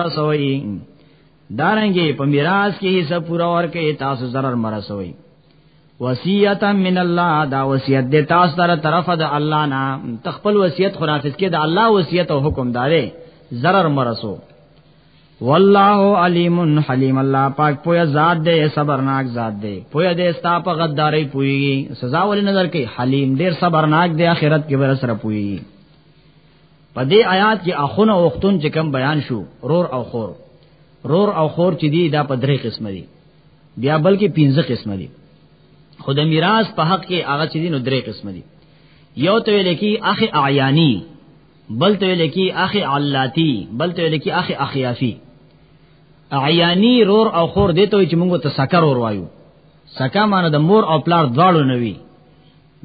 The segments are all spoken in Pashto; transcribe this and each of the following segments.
رسوي دارنګي په میراث کې حصہ پورا ورکه تاسو zarar مرسوي وصیتا من الله دا وصیت د تاسو تر طرفه د الله نه تخپل وصیت خرافت کې د الله وصیت او حکم دارې zarar مرسو والله علیم حلیم الله پاک پویا ذات دې صبرناک ذات دې پویا دې ستا په غداري پوي سزا ولې نظر کې حلیم ډېر صبرناک دې اخرت کې ور سره پوي په دې آیات کې اخونه او اختون چې کم بیان شو رور او خور رور او خور چې دی دا په درې قسم دي بیا بلکې پنځه قسم دي خود میراث په حق کې هغه چې دینو درې قسم دي یو ته ویل کی اخ اعیانی بل ته ویل کی اخ علاتی بل ته ویل کی اخ اخیافی اعیانی رور او خور دې ته چې موږ ته سکر ور وایو سکا معنی د مور او پلار دواړو نوي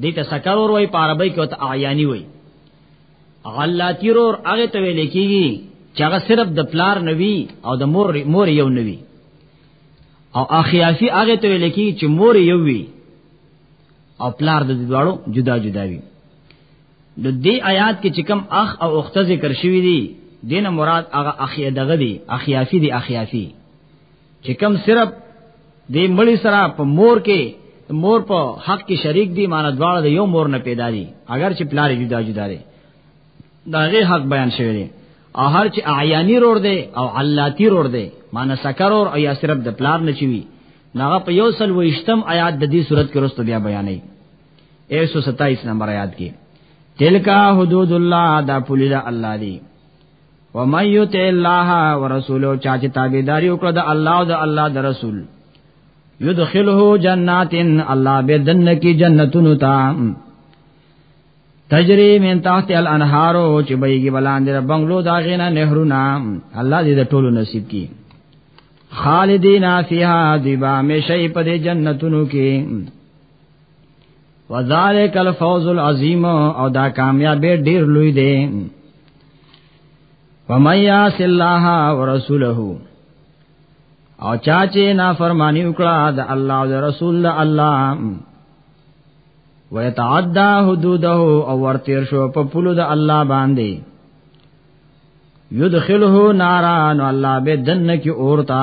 دې ته سکر ور وایي په عربی کې ته اعیانی وایي غلاتی رور هغه ته ویل کیږي چې هغه صرف د پلار نوي او د مور مور یو نوي او اخیافی هغه ته ویل کیږي چې مور یو وي او پلار د دواړو جدا جدا وي د دې آیات کې چې کوم اخ او اخت ذکر شوی دي دینه مراد هغه اخی دغه دي اخیافی دي اخیافی چې کم صرف دې مړی سره په مور کې مور په حق کې شریک دي معنی دواړه د یو مور نه پیدا دي اگر چې پلار جدا جدا دي دا غي حق بیان شوی دی او هر چې اعیانی رور دی او علاتی رور دی معنی سکر اور او یا صرف د پلار نه چوي ناغه په یو سل وشتم آیات د دې صورت کې رسته بیا بیانې 127 نمبر آیات کې تلکا حدود الله دا پولیدا الله دی و من یطع الله ورسوله چا چې تابعداري وکړه د الله او د الله د رسول یدخله جنات الله به دن کی جنتونو تا تجری من تحت الانهار او چې بېګي بلاندې د بنگلو دا غینا نهرونه الله دې د ټولو نصیب کی خالدینا فیها دیبا مشی په جنتونو کې وذالک الفوز العظیم او دا کامیابی ډیر لوی دی ومن یعص الله ورسوله او چا چې نافرمانی وکړه د الله او رسول الله ويتعدى حدوده او ورتیر شو په پلو د الله باندې یدخله نارا نو الله به دنه کی اورتا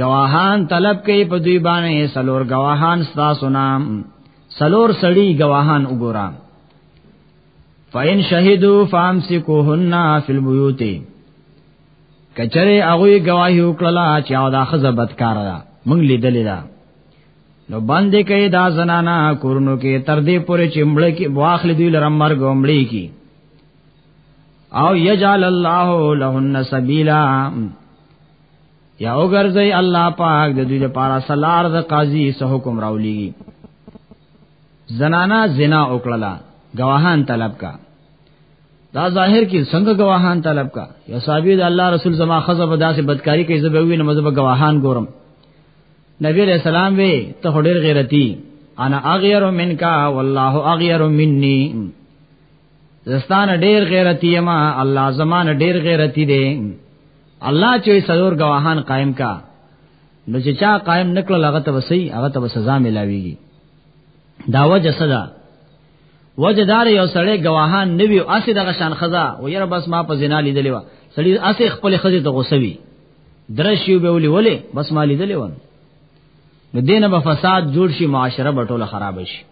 گواهان طلب کوي په دوی باندې سلور گواهان ستاسو نام سلور سړی گواهان وګورا فین شهیدو فامسکوهن فی البیوت کچره هغه گواهی وکړه چې او دا خزه بدکار ده مونږ لیدلې ده نو باندې کوي دا زنانا کورونو کې تر دې پورې چې مړ کې واخلې دوی لرم مرګ ومړي کی او یجعل الله لهن سبیلا یا وګرځي الله پاک د دې لپاره سلار د قاضي سه حکم راولي زنانا زنا وکړه گواهان طلب کا دا ظاهر کې څنګه گواهان طلب کا یا صاحب د الله رسول زما خزه په داسې بدکاری کې زبې وینم زبې گواهان ګورم نبی علیہ السلام وی ته ډېر غیرتی انا اغیر منکا والله اغیر منی زستان ډېر غیرتی ما الله زمان ډېر غیرتی دی الله چې سلور گواهان قائم کا نو چې چا قائم نکړل هغه ته وسی هغه ته سزا ملاويږي دا وجه صدا وجه دار یو سړی گواهان نوی او اسی دغه شان خزا و یره بس ما په زنا لیدلی و سړی اسی خپل خزې ته غوسوي درشیو به ولي ولي بس ما لیدلی و نو دینه به فساد جوړ شي معاشره به ټوله خراب شي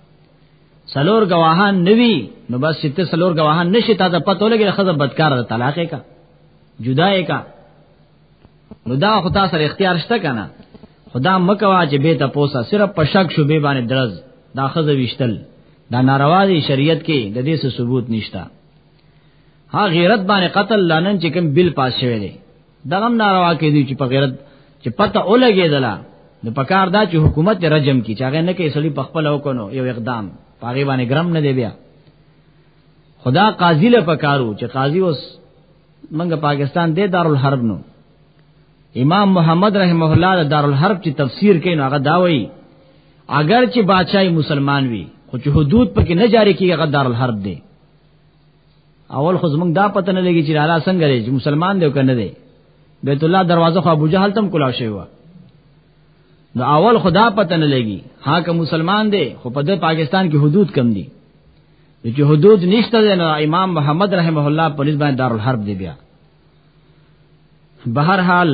سلور گواهان نوی نو بس چې ته سلور گواهان نشي تا ته پته ولګي خزه بدکار ده طلاق کا جدا یې کا نو دا خو تاسو سره اختیار شته کنه خدا مکوا چې به تاسو صرف په شک شوبې باندې درز دا خزه وشتل دا ناروا دي شریعت کې د دې څه ثبوت نشتا ها غیرت باندې قتل لانن چې کوم بل پاس شوی دی دا هم ناروا کې دي چې په غیرت چې پته اولګېدلا نو پکار دا چې حکومت رجم کی چې هغه نه کې سړي پخپل وکونو یو اقدام پاغي باندې ګرم نه دی بیا خدا قاضی له پکارو چې قاضی اوس منګه پاکستان دې دارالحرب نو امام محمد رحمه الله د دارالحرب چې تفسیر کین هغه دا وایي اگر چې بادشاہي مسلمان وي خو چې حدود پکې نه جاری کیږي هغه دارالحرب دی اول خو زمونږ دا پته نه لګي چې لالا څنګه دی چې مسلمان دی او کنه دی بیت الله دروازه خو ابو جهل تم کولا شوی و نو اول خدا پته نه لګي ها که مسلمان دی خو په پاکستان کې حدود کم دي نو چې حدود نشته دی نو امام محمد رحمه الله په نسبت باندې دارالحرب دی بیا بهر حال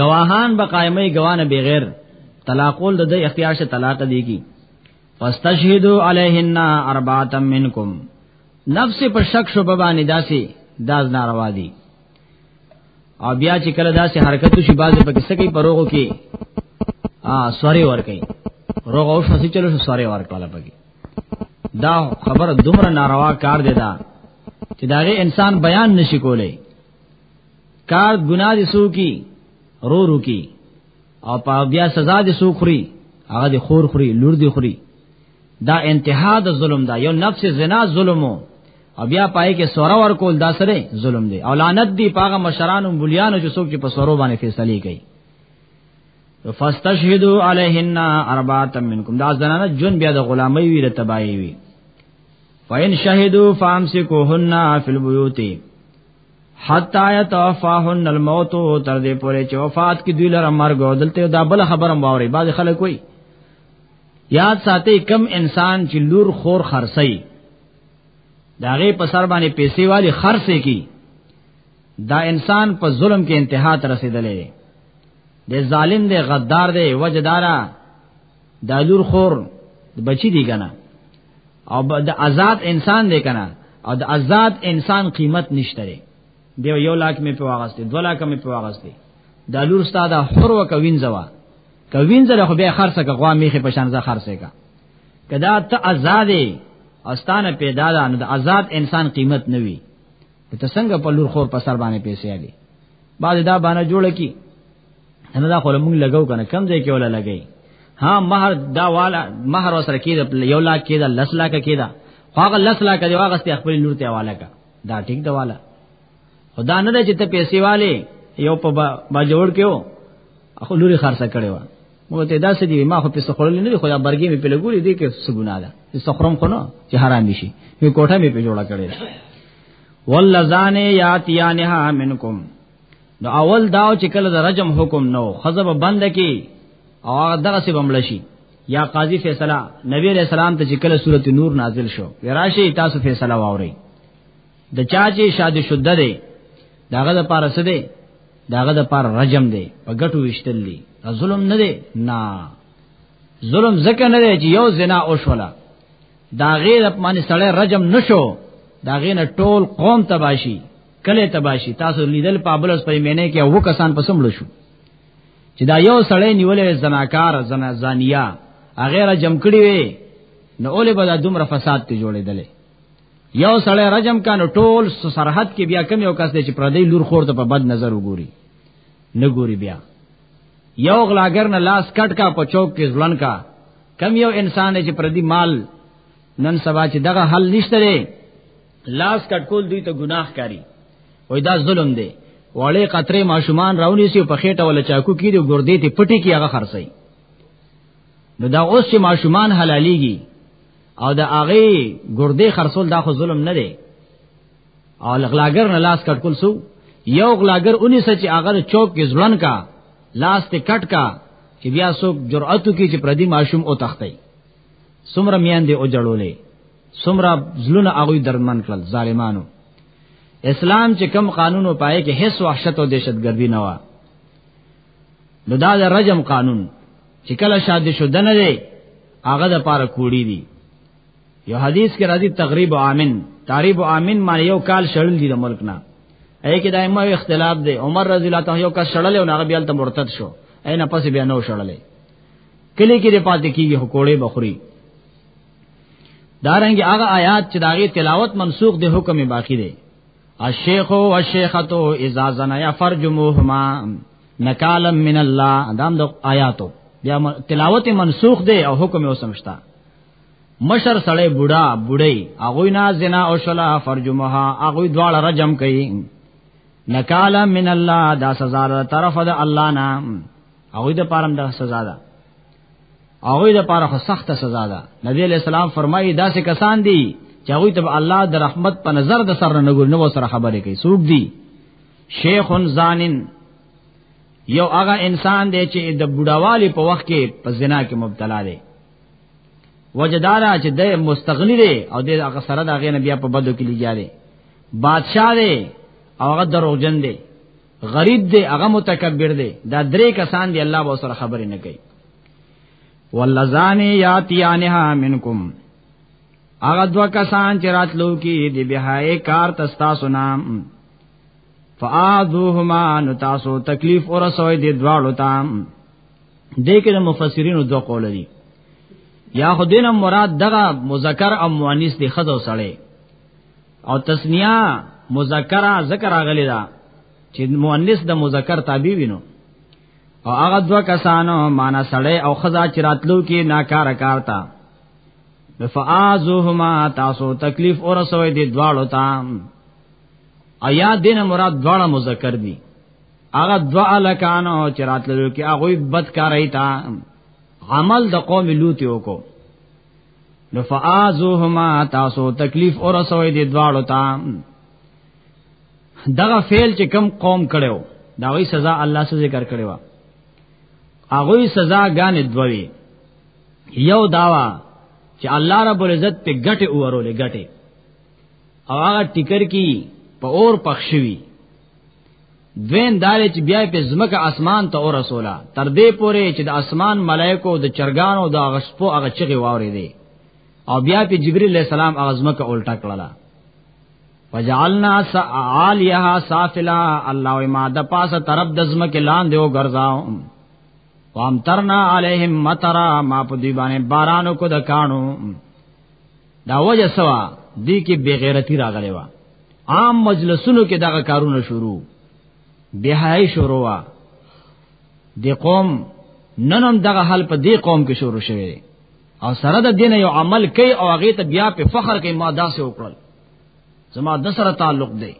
گواهان به قائمه گواهان بغیر طلاقول د اختیار شه طلاق دیږي فاستشهدوا علیهن اربعه منکم نفس په شک شوبه باندې داسي داز ناروا دي او بیا چې کله داسې حرکت شي باز په کیسه کې پروغو کې ا سوري ور کوي روغ او شاسي چلو شو سوري ور کوله پکې دا خبر دومره ناروا کار دی دا چې داغه انسان بیان نشي کولای کار ګناه دي سو کی رو رو کی او په بیا سزا دي سو خوري هغه دي خور خوري لور دي خوري دا انتها د ظلم دا یو نفس زنا ظلمو او بیا پای کې سوره ور کول دا سره ظلم دی او لعنت دی پاغه مشرانو بولیانو چې څوک چې په سورو باندې فیصله کوي فاستشهدوا علیهن اربعه منکم دا زنانه جون بیا د غلامی وی د تبایی وی فین شهدوا فامسکوهن فی البیوت حتا یتوفاهن الموت تر دې پورې چې وفات کې دوی لره مرګ او دلته دا بل خبره ماوري بعض خلک وایي یاد ساتي کم انسان چې لور خور خرسي داغه په سر باندې پیسې والی خرسه کی دا انسان په ظلم کې انتها ته رسیدلې دی ظالم دی غدار دی وجدارا دا لور خور بچی دی کنه او د آزاد انسان دی کنه او د آزاد انسان قیمت نشته دی یو لاک می په واغسته دو لاک می په واغسته دا لور ستاده حر وکوین زوا که وینځل خو به خرڅه کا غوا میخه په شان ځه خرڅه کا کدا ته آزاد استانه پیدا ده نو د آزاد انسان قیمت نه وي ته څنګه په لور خور په سر باندې پیسې علي بعد دا باندې جوړ کی نه دا خو موږ لګاو کنه کم ځای کې ولا لګي ها مہر دا والا مہر وسره کېد یو لاک کېد لس لاک کېد هغه لس لاک دی هغه ست خپل لور ته حواله کا دا ټیک دا والا خدا نه چې ته پیسې والے یو په با جوړ کېو اخو لوري خرڅه کړې و مو ته داسې دی ما خو پیسې خورلې نه دی خو دا برګې می په لګولې دی کې څه ګناه ده څه خرم خو نه چې حرام شي می کوټه می په جوړه کړې واللزان یاتیانها منکم نو اول داو چې کله د رجم حکم نو خزب بند کی او هغه دغه سی بمل شي یا قاضی فیصله نبی علیہ السلام ته چې کله سورته نور نازل شو وراشي تاسو فیصله واوري د چا چې شاد شده دی داغه د پاره څه دی داغه د پاره رجم دی په ګټو وشتل دی ظلم نه دی نه ظلم زکه نه دی چې یو زنا او شولا دا غیر اپمانی سړی رجم نشو دا غیر نه ټول قوم تباشی کله تباشی تاسو لیدل پابلس په مینه کې وو کسان پسمړو شو چې دا یو سړی نیولې زناکار زنا زانیا هغه را جمع کړی وي نو اولې به دا دومره فساد ته جوړېدلې یو سړی رجم کانو ټول سرحد کې بیا کم یو کس دی چې پردی لور خور ته په بد نظر وګوري نه ګوري بیا یو غلاګر نه لاس کټ کا په چوک کې ځلن کا کم یو انسان چې پردی مال نن سبا چې دغه حل نشته دی لاس کټ کول دوی ته ګناه کاری وای دا ظلم دی وړې قطرې ماشومان راونی سی په خېټه ولا چاکو کې دی ګردې ته پټي کې هغه خرڅي نو دا اوس چې ماشومان حلاليږي او د هغه ګردې خرصول دا خو ظلم نه دی او لغلاګر نه لاس کټ کول سو یو غلاګر 19 چې هغه چوک کې ځړن کا لاس ته کټ کا چې بیا څوک جرأت کوي چې پردي ماشوم او تختي سمره میان دی او جړولې سمره ظلمونه هغه درمن کړل ظالمانو اسلام چې کم قانون او پائے کې هیڅ وحشت او دهشتګردي نه و نو دا د رجم قانون چې کله شادي شو دنه دی هغه د پاره کوړی دی یو حدیث کې راځي تقریب امن تعریب امن معنی یو کال شړل دي د ملک نه اې کې دایمه اختلاف دی عمر رضی الله تعالی یو کال شړل او هغه بیا ته مرتد شو اې نه پس بیا نو شړل کلی کې د پاتې کیږي حکوړې بخوري دارنګ هغه آیات چې داغه تلاوت منسوخ د حکم باقی دی الشیخ او الشیخه اذا زنیا فرجموهما نکالا من الله دام د آیاتو بیا تلاوت منسوخ دی او حکم یې وسمشتا مشر سړی بوډا بوډۍ هغه نه زنا او شلا فرجمها هغه دواړه رجم کوي نکالا من الله دا سزا طرف د الله نه هغه د پاره د سزا ده هغه د پاره خو سخت سزا ده نبی علیہ السلام فرمایي داسې کسان دي چې هغه ته الله د رحمت په نظر د سر نه ګور نو سره خبرې کوي سوق دي شیخ زانن یو هغه انسان دی چې د بډاوالي په وخت کې په زنا کې مبتلا دی وجدارا چې د مستغنی دی او د هغه سره د هغه نبی په بدو کې لګیا دی بادشاہ دی او هغه دروغجن دی غریب دی هغه متکبر دی دا درې کسان دی الله به سره خبرې نه کوي واللزان یاتیانها منکم هغه دوا کسان چې راتلو کې دی بهای کار تستا سنام فاعذوهما نو تاسو تکلیف اور سوې دی دواړو تام دې کې مفسرینو دوه قول دي یا خدینه مراد دغه مذکر او مؤنث دی خزو سره او تسنیه مذکر ذکر اغلی دا چې مؤنث د مذکر تابع وینو او هغه دوا کسانو معنا سړی او خزا چې راتلو کې ناکار کارتا فآزوهما تاسو تکلیف اور سوې دي دواړو ته ایا دین مراد دواړه مذکر دي هغه دوا لکانو چې راتلو کې هغه بد کارای تا عمل د قوم لوط یو کو نو فازوهما تاسو تکلیف اور سوې دي دواړو ته دغه فعل چې کم قوم کړو دا وی سزا الله سره ذکر کړو هغه سزا غان دوی یو داوا چې الله رب العزت په ګټه اورولې ګټه او هغه ټیکر کی په اور پخشوي دویم دار چې بیا په زمکه اسمان ته اور رسولا تر دې پورې چې د اسمان ملائکو د چرګانو د غشپو هغه چغي واورې دي او بیا په جبرئیل علیہ السلام هغه زمکه الټا کړلا وجعلنا عالیها سافلا الله ما د پاسه طرف د زمکه لاندې او ګرځاو وامترنا علیهم مطرا ما په دی باندې بارانو کو د کانو دا وجه سوا دی کې بغیرتی راغلی و عام مجلسونو کې دغه کارونه شروع بهای شروع وا د قوم ننم دغه حل په دې قوم کې شروع شوه او سره د دین یو عمل کوي او هغه ته بیا په فخر کې ما داسې وکړل زما د سره تعلق دی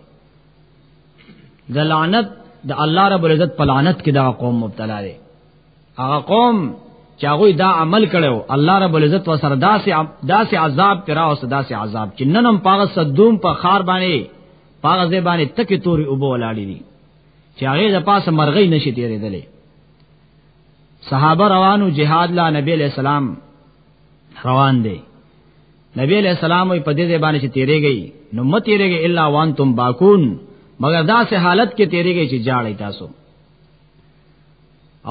د لعنت د الله رب العزت په لعنت کې دا قوم مبتلا دی هغه قوم چې هغه دا عمل کړو الله رب العزت و سره داسې داسې عذاب کرا او داسې عذاب چې ننم پاغه صدوم په خار باندې پاغه ځای باندې تکي توري او بولاړي دي چې هغه د پاسه مرغۍ نشي تیرېدلې صحابه روانو جهاد لا نبی علیہ السلام روان دي نبی علیہ السلام په دې ځای باندې چې تیرېږي نو مت تیرېږي الا وانتم باکون مگر دا سه حالت کې تیرېږي چې جاړی تاسو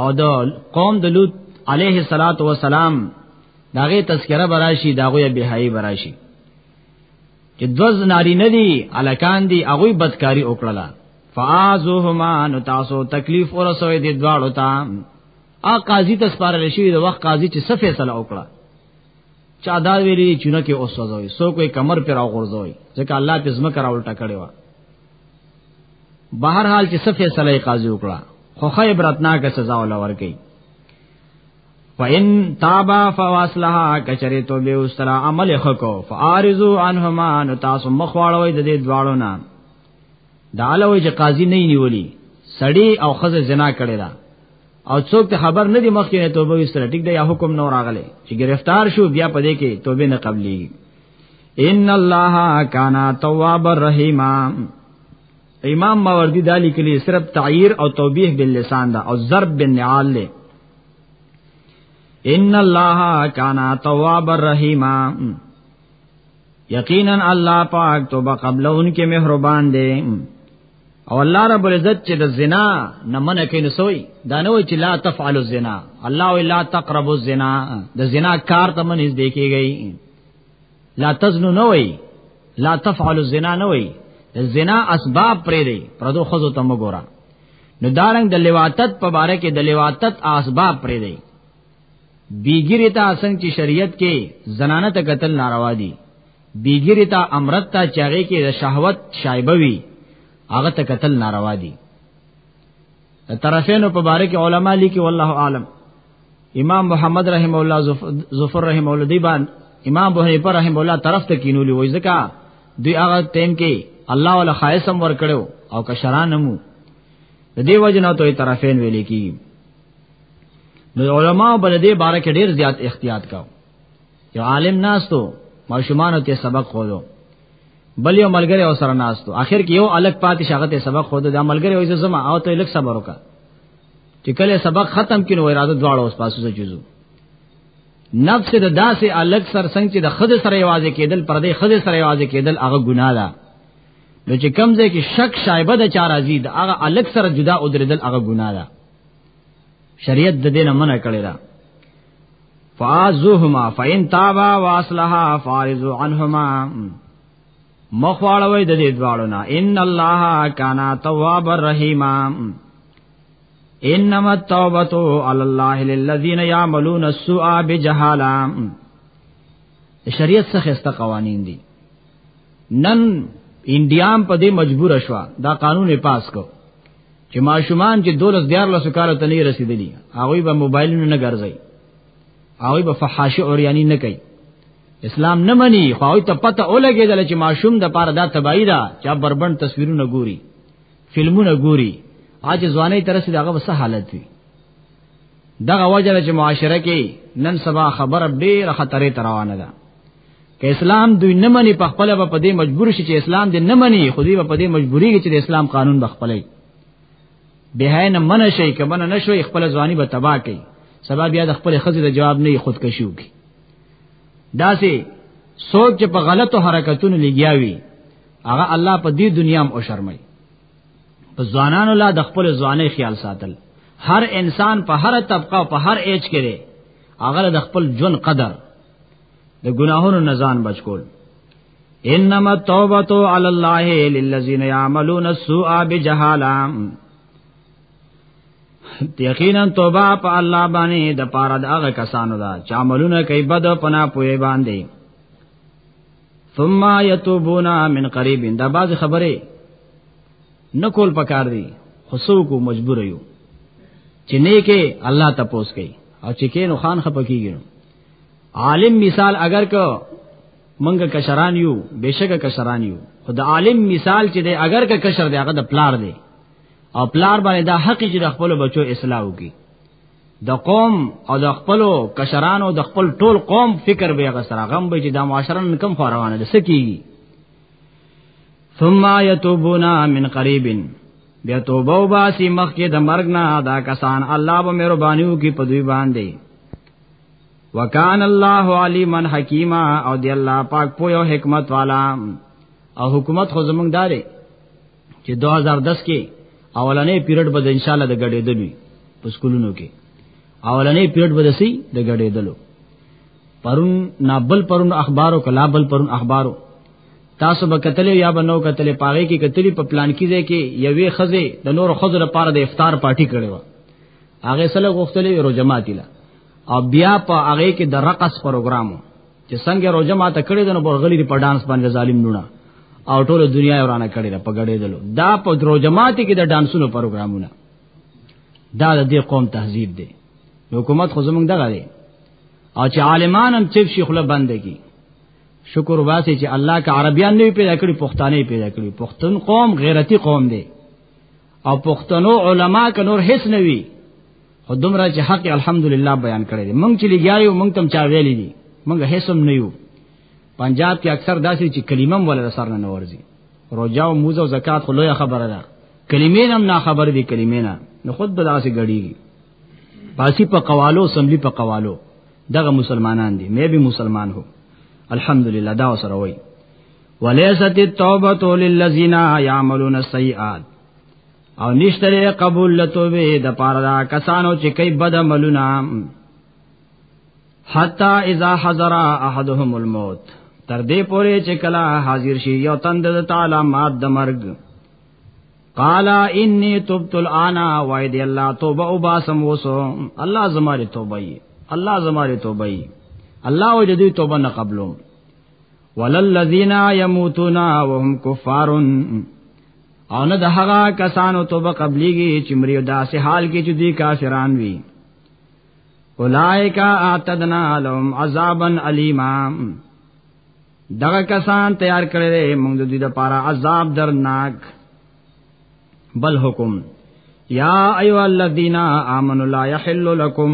او د قوم د لوط علیه الصلاۃ والسلام داغه تذکرہ براشي داغه بهایي براشي چې دوز ناری ندی الکان دی هغه بدکاری وکړه فازوهما نو تاسو تکلیف ورسوي د دواړو ته ا قاضي ته سپارل شي د وخت قاضي چې څه فیصله وکړه چا دا ویلي چونه کې اوسوځوي سو کوئی کمر پر او غورځوي ځکه الله په زمکه راولټه کړي بهر حال چې صفه صلی قاضي وکړه خو خې برتناک سزا ولا ورکي فإن تابا فواصلها کچری تو به استرا عمل خکو فارزو عنهما نو تاسو مخواړوي د دې دواړو نه دالوي چې قاضي نه نیولی سړی او خزه زنا کړی دا او څوک ته خبر نه دی مخکې توبه وستره ټیک دی یا حکم نور راغله چې گرفتار شو بیا پدې کې توبه نه قبلي ان الله کان تواب الرحیم امام ماوردی دالی کلی صرف تعیر او توبیح باللسان دا او ضرب بالنعال لے ان الله کان تواب الرحیم یقینا الله پاک توبه قبل ان کې مهربان دی او الله رب العزت چې د زنا نه منع کوي نسوي دا نه وي چې لا تفعلوا الزنا الله الا تقربوا الزنا د زنا کار ته منځ دی کېږي لا تزنو نه وای لا تفعل الزنا نه وای زنا اسباب پرې دی پردو خزو ته مګورا نو دارنګ د لواتت په باره کې د لواتت اسباب پرې دی بیګری ته اسنګ چې شریعت کې زنانه ته قتل ناروا دي بیګری ته امرت ته چاغې کې د شهوت شایبه وي هغه ته قتل ناروا دي طرفینو په باره کې علما لیکي والله عالم امام محمد رحم الله ظفر رحم الله دی باندې امام ابو حنیفه رحم الله طرف ته کینولې وای ځکه دوی هغه ټیم کې الله ولا خایسم ور کړو او کشرانمو د دې وجنه ته طرفین ویل کی نو علما بل دې بار کې ډیر زیات احتیاط کاو یو عالم ناس ته ماشومان ته سبق خولو بل یو ملګری او سره ناس ته اخر کې یو الګ پاتې شغه ته سبق خود د ملګری وې زما او ته الګ صبر وکړه چې کله سبق ختم کینو اراده دواړه اوس پاسو ته جوزو نفس د داسې الګ سر څنګه چې د خد سره یوازې کېدل پر دې خد سره یوازې کېدل هغه ګناه ده نو چې کم ځای کې شک شایبه د چار ازي د هغه الګ سره جدا او درېدل هغه ګناه ده شریعت د دې نه منع کړی دا فازوهما فین تابا واصلها فارزو عنهما مخواړوي د دې دواړو نه ان الله کان تواب الرحیم انما التوبه علی الله للذین یعملون السوء بجهالا شریعت څخه است قوانین دي نن انډیام په دې مجبور شو دا قانون پاس کو چې ماشومان چې دولس دیار لسو کال ته نه رسیدلی هغه به موبایلونه نه ګرځي هغه به فحاشه اوریانی نه کوي اسلام نه مني خو او ته پته اولګېدل چې ماشوم د پاره دا تبعی ده چې بربند تصویرونه ګوري فلمونه ګوري اج ځواني ترسه دغه وسه حالت وي دغه وجه چې معاشره کې نن سبا خبر ډېر خطرې تروانه ده که اسلام دوی نه مني په خپل په دې مجبور شي چې اسلام دې نه مني خو دې په دې مجبوري کې چې اسلام قانون بخپلې به نه من شي کمن نه شوي خپل ځواني به تباہ کوي سبب بیا د خپل خزې د جواب نه خودکشي وکړي داسې څوک چې په غلطو حرکتونو لګیاوي هغه الله په دې دنیا هم او شرمای په ځوانانو لا د خپل ځواني خیال ساتل هر انسان په هر طبقه په هر ایج کې دی هغه د خپل ژوند قدر د ګناهونو نزان بچکول انما التوبه علی الله للذین یعملون السوء بجهاله یقینا توبه په الله باندې د پاره د هغه کسانو دا چې عملونه کوي بد پنا پوي باندې ثم يتوبون من قريب دا باز خبره نکول پکار دی خصو کو مجبور یو چې نیکه الله تپوس کوي او چې کینو خان خپکیږي عالم مثال اگر کو منګه کشران یو بشکه کشران یو خدای عالم مثال چې دی اگر که کشر دی هغه د پلار دی او پلار باندې دا حق چې د خپل بچو اصلاح وکړي د قوم او د خپل کشرانو د خپل ټول قوم فکر به غسرا غم به چې د معاشرن کم فاروانه د سکی ثم يتوبون من قريب بیا توبه او باسی مخکې د مرګ نه دا کسان الله به مهربانيو کې په دوی باندې وکان الله علیما حکیما او دی الله پاک پوهه حکمت والا او حکومت خو زمونږ داره چې 2010 کې اولنې پیریډ به ان شاء الله د غړېدل وي په سکولونو کې اولنې پیریډ به دسي د غړېدل پرون نابل پرون اخبارو کلا بل پرون اخبارو تاسو به قتل یا به نو قتل پاغه کې قتل په پلان کې ځای کې یوې خزه د نور خزه لپاره د افطار پارټي کړي و هغه سره غوښتلې ورو جماعتي لا او بیا په هغه کې د رقص پروګرامو چې څنګه روزه ما ته کړې ده نو برغلی په ډانس باندې ظالم نونه او ټول دنیا ورانه کړې ده په ګړې دلو دا په روزه ماته کې د ډانسونو پروګرامونه دا د دې قوم تهذیب دی حکومت خو زمونږ دغه دی او چې عالمان هم چپ شي خله بند کی شکر واسه چې الله کا عربیان نه پیدا کړی پښتانه پیدا کړی پښتون قوم غیرتی قوم دی او پښتنو علما ک نور هیڅ نه وی خو دومره چې حق الحمدلله بیان کړی دی مونږ چې لګیایو مونږ تم چا ویلی دي مونږ هیڅ هم نه یو پنجاب کې اکثر داسې چې کلمه ولا سر نه ورځي روزه او موزه او زکات خو لوی خبره ده کلمې هم نه خبر دي کلمې نه نو خود به داسې غړي پاسی په قوالو سملی په قوالو دغه مسلمانان دي مې به مسلمان هو الحمدلله دا سره وایي وليست التوبه للذين يعملون السيئات او نشتره قبول لتوبه د پاره دا کسانو چې کوي بد عملونه حتا اذا حضر احدهم الموت تر دې پوره چې کلا حاضر شي یو تند د تعالی مات د مرګ قالا انی تبت الان وای دی الله توبه او باسم وسو الله زماره توبه ای الله زماره توبه ای الله وجدی توبه نه قبلو وللذین یموتون وهم کفار او نه د هغه کسانو توبه قبليږي چې مریو داسې حال کې چې دوی کافران وي اولائک اعتدنا لهم عذابا الیما دغه کسان تیار کړی دی موږ د دې لپاره عذاب درناک بل حکم یا ایو الذین آمنوا لا یحل لکم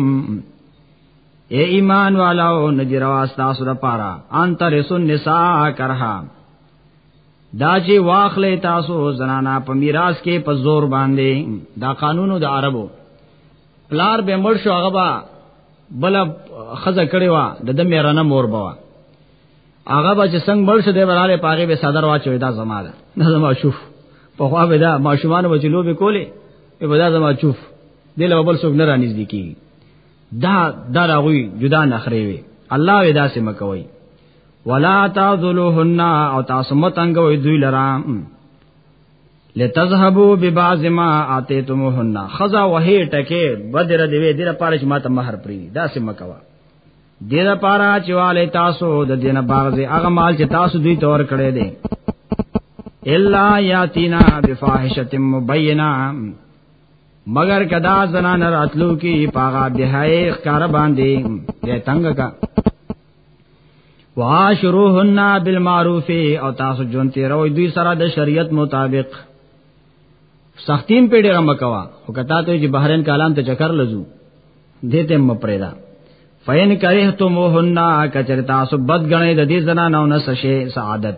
اے ایمان والاو ندی روا تاسو د پاره ان تر سن نساء کرها دا چې واخلې تاسو زنانا په میراث کې په زور باندې دا قانونو د عربو پلار به مړ شو هغه با بل خزه کړي وا د د میرانه مور بوا هغه به چې څنګه مړ شو د براله پاغه به صدر واچوي دا زما ده نه زما شوف په خوا به دا ماشومان به چې لوبي کولې په دا زما چوف دل وبل څوک نه رانږدې کیږي دا دا راغوي جدا نخري وي الله ودا سم کوي ولا تعذلوهن او تاسو متنګوي دوی لرا لتذهبوا ببعض ما اتيتموهن خذا وهي ټکه بدر دی وی دره پاره چې ماته مہر پری دا سم کوا دره پاره چې والي تاسو د دینه باغ دی هغه مال چې تاسو دوی تور کړی دی الا یاتینا بفاحشه مبینا مگر کدا زنان راتلو کی پاغا بهای خکار باندې ته تنگ کا واشروهن بالمعروف او تاسو جون تیرو دوی سره د شریعت مطابق سختیم په ډیره مکوا او کتا ته چې بحرین کالام ته چکر لزو دته م پرېدا فین کرهتموهن کچر تاسو بد غنې د دې زنانو نه سشه سعادت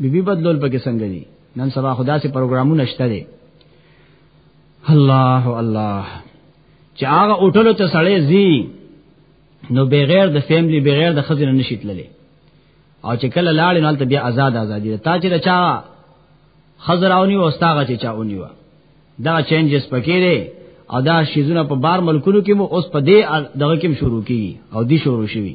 بیبي بدلول پکې څنګه دي نن سبا خدا سي پروګرامونه شته دي الله الله چې هغه اوټلو ته سړې زی نو بغیر د فیملی بغیر د خزینه نشیت للی او چې کله لاړې نو ته بیا آزاد آزادی تا چې چا خزراونی او استاغه چې چاونی و دا چینجز پکې دي او دا شیزونه په بار ملکونو کې مو اوس په دې دغه کې شروع کی او دی شروع شوی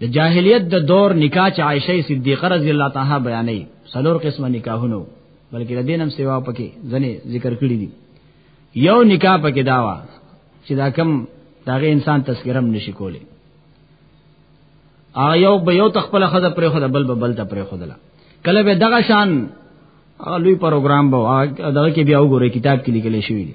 د جاهلیت د دور نکاح چې عائشه صدیقه رضی الله تعالی بیانې سلور قسمه نکاحونه بلکې د دینم سیوا پکې ځنې ذکر کړی دي یو نکاح پکې داوا چې دا کم داغه انسان تذکرم نشي کولی هغه یو به یو تخپل خزه پرې خو د بل بل ته پرې خو دلا کله به دغه شان لوی پروګرام به دغه کې بیا وګوره کتاب کې لیکل شوی دی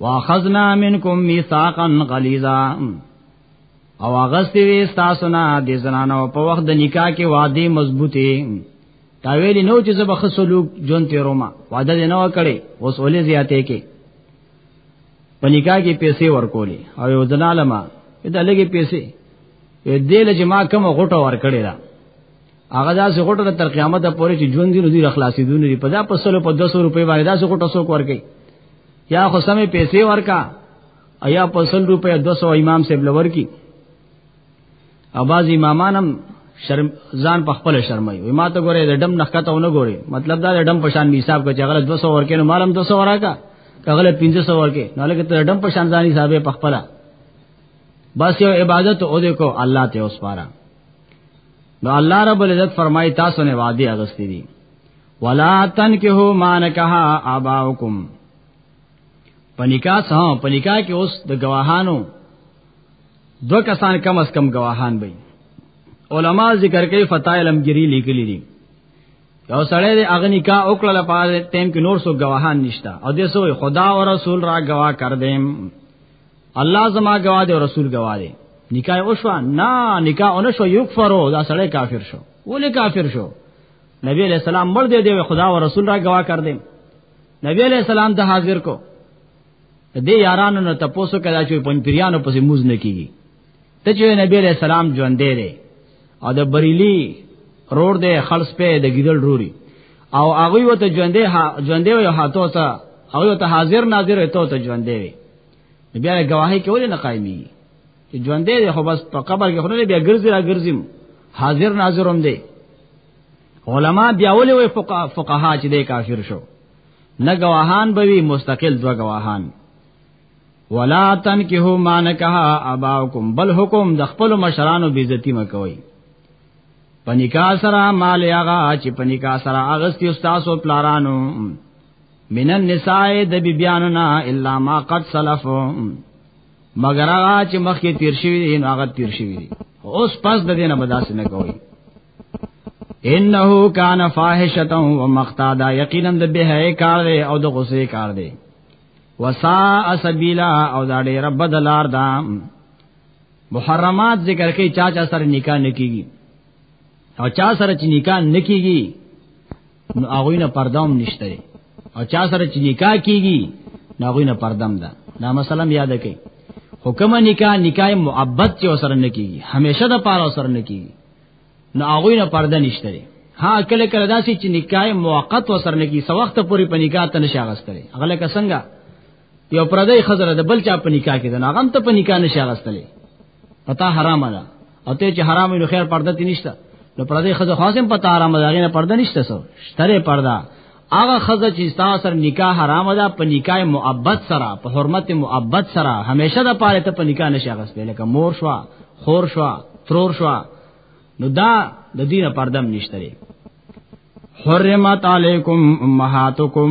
واخذنا منکم میثاقا غلیظا او اغستی وی تاسو نه د زنانو په وخت د نکاح کې وادي مضبوطی تا ویلی نو چې زب خصلوک جون تیروما وعده نه وکړي اوس ولې زیاتې کې په نکاح کې پیسې ورکولې او یو دنالما دا لګي پیسې دې له جما کوم غټه ورکړې دا هغه داسې غټه تر قیامت پورې چې ژوند دي نو دي اخلاصې دي نه دي په دا په سلو په 200 روپۍ باندې داسې غټه سو ورکړي یا خو سمې پیسې ورکا ایا په سل روپیا 200 امام صاحب لور کی اواز امامان هم شرم ځان په خپل شرمای وي ما ته ګوره د ډم نخکته ونه ګوري مطلب دا د ډم په شان حساب کوي هغه 200 ورکې نو مالم 200 وراکا هغه 1500 ورکې نو لکه ته ډم په شان ځان حساب په خپل بس یو عبادت او دې کو الله ته اوس پاره نو الله رب العزت فرمایي تاسو نه وعده اغستې دي ولا تنکحو ما نکاح اباؤکم پنیکا سه پنیکا کې اوس د گواهانو دو کسان کم از کم گواهان وي علما ذکر کوي فتای لمګری لیکلی دي یو سړی د اغنی کا اوکړه لپاره تیم کې نور سو گواهان نشتا او د سو خدا او رسول را گواه کر دیم الله زما گواه دی او رسول گواه دی نکاح او شو نه نکاح اون شو یکفرو دا سړی کافر شو ولې کافر شو نبی علیہ السلام مړ دی دی خدا او رسول را گواہ کر دې نبی علیہ السلام ته حاضر کو دې یارانو نه تاسو کدا چې پنځ پیرانو پسې موز نه کیږي ته چې نبی علیہ السلام ژوند دی او د بریلی رور دی خلص په د ګیدل روري او هغه وته ژوندې ژوندې یو هاتو ته هغه ته حاضر ناظر ته ته ژوندې بیا گواهی کولی نه قائمي چې ژوند دې خو بس په قبر کې خو نه بیا ګرځي را ګرځم حاضر ناظر هم دی علما بیا ولې وي فقها چې دې کافر شو نه گواهان به وي مستقل دو گواهان ولا تنکحو ما نکحا اباؤکم بل حکم د خپل مشرانو بیزتی مکوئ پنیکا سرا مال یاغا چې پنیکا سرا اغستی استاسو پلارانو من النساء د بیبیانو نا الا ما قد سلفو مگر هغه چې مخکې تیر شوی دی نو هغه تیر شوی دی اوس پس د دینه بداس نه کوي انه کان فاحشتا و مقتادا یقینا د به کار دی او د غصه کار دی وسا سبیلا او دا ډیر بدلار دا محرمات ذکر کوي چا چا سره نکاح نکېږي او چا سره چې نکاح نکېږي نو هغه نه پردام نشته او چا سره چې نکاح کیږي نو هغه نه پردام ده دا مثلا یاد کړئ حکم نکاح نکاح معبد چې سره نه کیږي همیشه د پاره سره نه کیږي نو هغه نه پرده نشته ها کله کله داسې چې نکاح موقت وسره نه کیږي سو وخت پورې په نکاح ته نشاغستره هغه لکه څنګه یو پردی خزر د بل چا په نکاح کې نه غم ته په نکاح نشي غستلې پتا حرام ده او ته چې حرام نو خیر پرده تی نشته نو پردی خزر خاصم پتا حرام ده غینه پرده نشته سو شتره پرده هغه خزر چې ستا سره نکاح حرام ده په نکاح محبت سره په حرمت محبت سره همیشه د پاره ته په نکاح نشي غستلې لکه مور شوا خور شوا ترور شوا نو دا د دینه پردم نشته حرمت علیکم امهاتکم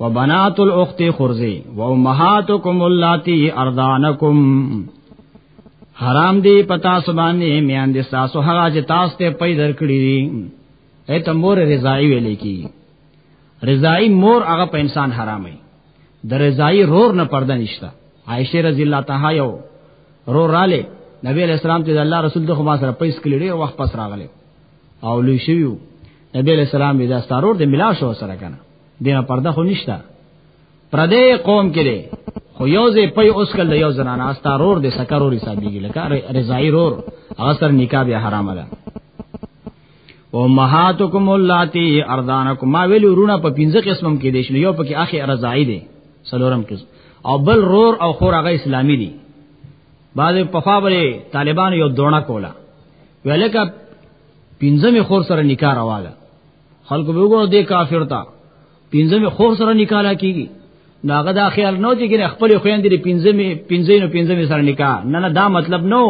وبنات الاخت خرزی و امهاتکم اللاتی اردانکم حرام دی پتا سبانه میان دي تاسو هغه چې تاسو ته پي درکړي دي ایت مور رضای ویلې کی رضای مور هغه په انسان حرامي د رضای رور نه پرده نشتا عائشه رضی الله تعالی یو رور رااله نبی علیہ السلام ته الله رسول د خما سره پیس کړي ډیر وخت پس راغله او لوی شویو نبی علیہ السلام دې دا ستارور دې ملا شو سره کنه دینه پرده خو نشتا پردې قوم کې دې خو یو ځې په اوس کله یو زنانه ستارور دې سکرور حسابيږي لکه رضای رور هغه سره نکاح بیا حرام ده او مهاتکم اللاتی اردانکم ما ویل ورونه په پنځه قسمم کې دي شنو یو پکې اخی رضای دي سلورم قسم او بل رور او خور هغه اسلامي دي بعضې په خوا باندې طالبان یو دونه کوله ولکه پنځمه خور سره نکاح روا ده خلکو به وګورو دې کافر تا پنځمه خور سره نکاح لا کیږي ناغه دا خیال نو چې ګره خپل خويندې دې پنځمه پنځینو پنځمه سره نکاح نه نه دا مطلب نو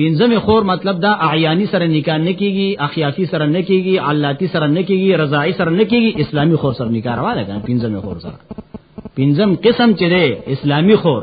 پنځمه خور مطلب دا اعیانی سره نکاح نه کیږي اخیافی سره نه کیږي علاتی سره نه کیږي رضاعی سره نه کیږي اسلامی خور سره نکاح روا ده پنځمه خور سره پنځم قسم چې ده اسلامی خور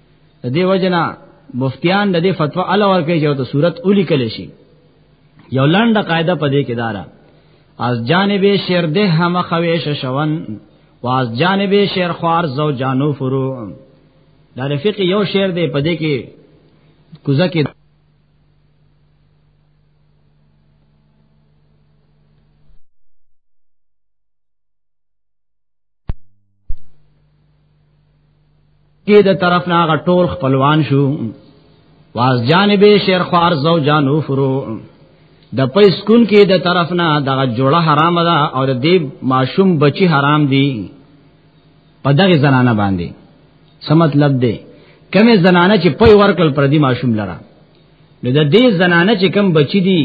د دې وجنا مفتیان د دې فتوا ال ورکه چې ته صورت اولی کله شي یو لنډه قاعده پدې کې دارا از جانب شیر ده هم خویش شون و از جانب شیر خوار زو جانو فرو دا رفیق یو شعر دی پدې کې کوزه کې کې د طرف نه غ ټول خپلوان شو واز جانب شیر خوار زو جانو فرو د پیس کون کې د طرف نه دغه جوړه حرام ده او د دې ماشوم بچي حرام دي په دغه زنانه باندې څه مطلب دی کمه زنانه چې پي ورکل پر دې ماشوم لره نو د دې زنانه چې کم بچي دي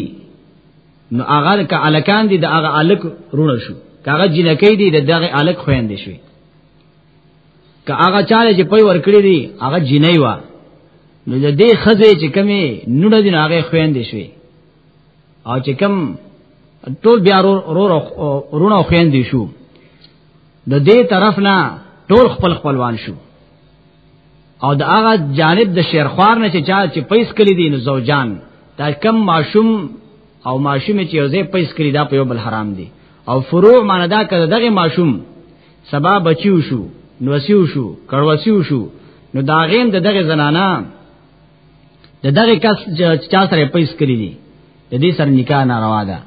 نو هغه ک الکان دي د هغه الک رونه شو کاغه جنکې دي د دغه الک خويندې شوي که هغه چاله چې پي ورکړي دي هغه جنې وا نو د دې خزه چې کمی نوډه دي هغه خويندې شوي او چې کم ټول بیا رو رو رونه خويندې شو د دې طرف نه ټول خپل خپلوان شو او د هغه جانب د شیرخوار نه چې چا چې پیس کړی دي نو زوجان دا کم ماشوم او ماشوم چې یوځای پیس کړی دا په یو بل حرام دي او فروع معنی دا کړه دغه ماشوم سبا بچیو شو نوسیو شو کړوسیو شو نو دا غیم د دغه زنانا د دغه کس چا سره پیس کړی دي د دې سره نکاح ناروا ده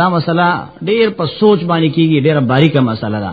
دا مسله ډیر په سوچ باندې کیږي ډیره باریکه مسله ده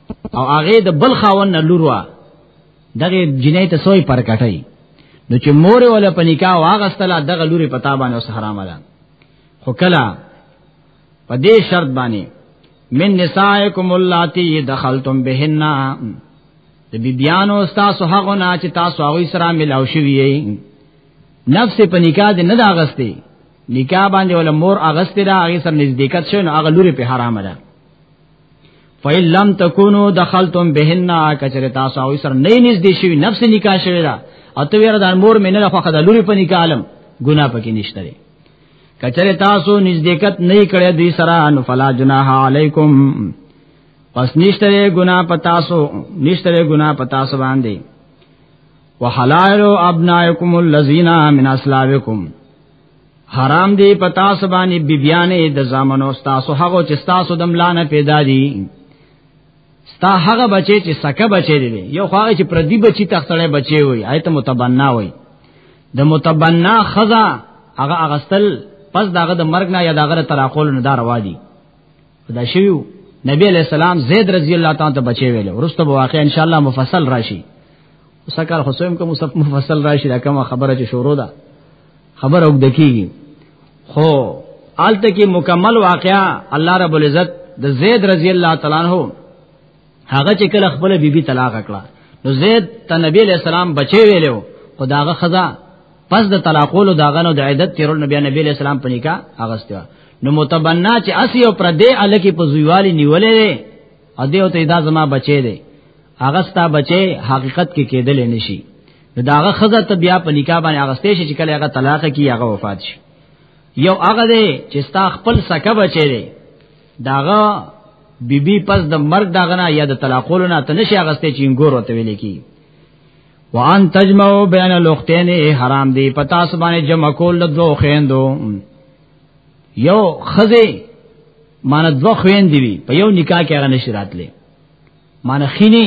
او هغه د بل خاون نه لوروا دغه جنې ته سوې پر کټای نو چې مور ولا پنیکا واغستله دغه لوري پتا باندې اوس حرام ده خو کلا په دې شرط باندې من نسائکم اللاتی دخلتم بهن د بیبیانو تاسو هغه نه چې تاسو هغه سره ملاو شوی یې نفس په نکاح دې نه داغسته نکاح باندې ول مور اغسته دا هغه سره نزدېکت شوی نو هغه لوري په حرام ده فإن لم تكونوا دخلتم بهن کچره تاسو او سر نه نږدې شوی نفس نکاح شوی دا او ته ویره د مور مینه خو خدای لوري په نکاح علم ګنا پکې نشته لري کچره تاسو نزدېکت نه کړې دوی سره ان فلا جناح علیکم پس نشته ګنا پتا سو نشته ګنا پتا سو باندې وحلائل ابنائکم الذین من اصلابکم حرام دی پتا سبانی بیبیانې د زامنو تاسو هغه چې تاسو د ملانه پیدا دي ستا هغه بچي چې سکه بچي دي یو خو هغه چې پردي بچي تختړې بچي وي آیت متبنا وي د متبنا خزا هغه اغستل پس داغه د مرګ نه یا داغه تراقول نه دار وادي دا شیو نبی علیہ السلام زید رضی اللہ تعالی ته بچي ویل ورسته به واقع ان شاء الله مفصل راشي وسکر حسین کوم مفصل راشي دا کومه خبره چې شروع ده خبر او دکیږي خو آلته کې مکمل واقعا الله رب العزت د زید رضی الله تعالی عنہ هغه چې کله خپل بیبي بی طلاق کړه نو زید ته نبی علیہ السلام بچي ویلو خداغه خزا پس د طلاقولو داغه نو د عیدت تیرول نبی نبی علیہ السلام په نکاح اغستوا نو متبنا چې اسی او پر دې الکی په زویوالی نیولې ا دې او ته دا زما بچي دی اغستا بچي حقیقت کې کېدل نشي نو داغه خزه ته بیا په نکاح باندې اغستې شي چې کله هغه طلاق کی هغه وفات شي یو هغه دی چې ستا خپل سکه بچی دی داغه بیبي بی پس د مرګ داغه نه یا د طلاقولو نه ته نشي اغستې چې ګور وته ویل کی وان تجمعو بین الاختین حرام دی پتا سبانه جمع کول د دوه خويندو یو خزه مان دوه خويندې وي په یو نکاح کې هغه نشرات لې معنی خینه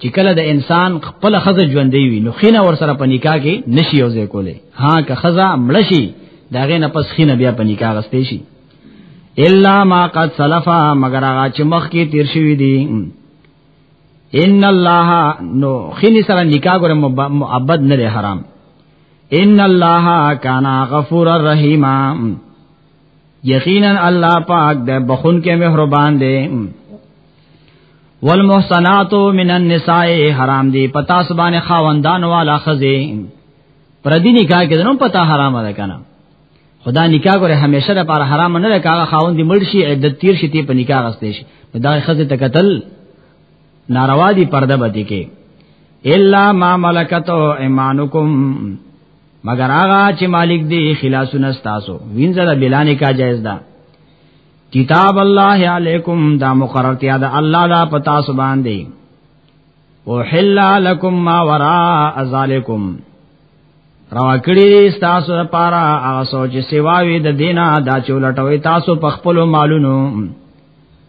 چې کله د انسان خپل خزه ژوندې وي نو خینه ور سره په نکاح کې نشي او ځای کولې ها که خزه مړ شي داغه نه پس خینه بیا په نکاح غستې شي الا ما قد سلفا مگر هغه چې مخ کې تیر شوی دی ان الله نو خینه سره نکاح ګره مؤبد نه لري حرام ان الله کان غفور الرحیم یقینا الله پاک د بخون کې مهربان دی والمحصنات من النساء حرام دی پتا سبانه خاوندان والا خزی پردی نکاح کې نو پتا حرام ده کنه خدا نکاح ګره همیشه د پر حرام نه لکه خاوند دی مړ شي عدت تیر شي تی په نکاح غستې شي دا خزه ته قتل ناروا دی پرده بدی کې الا ما ملکتو ایمانکم مگر هغه چې مالک دی خلاصونه تاسو وینځه د بلانه کا جایز ده کتاب الله علیکم دا مقررتیا ده الله دا پتا سبحان دی او حل لکم ما وراء ازالکم روا کړی تاسو لپاره هغه سوچ سیواوی د دینه دا چولټوي تاسو په خپل مالونو